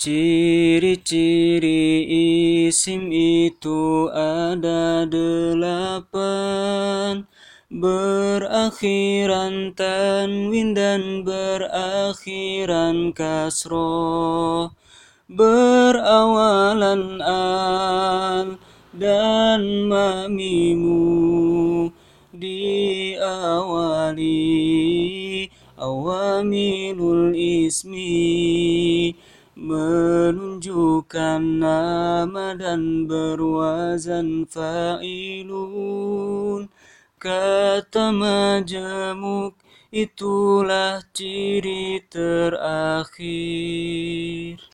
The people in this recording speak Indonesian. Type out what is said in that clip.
Ciri-ciri isim itu ada delapan. Berakhiran tanwin dan berakhiran kasroh. Berawalan al dan mamimu Diawali. Awamilul ismi menunjukkan nama dan berwazan fa'ilun. Kata majemuk itulah ciri terakhir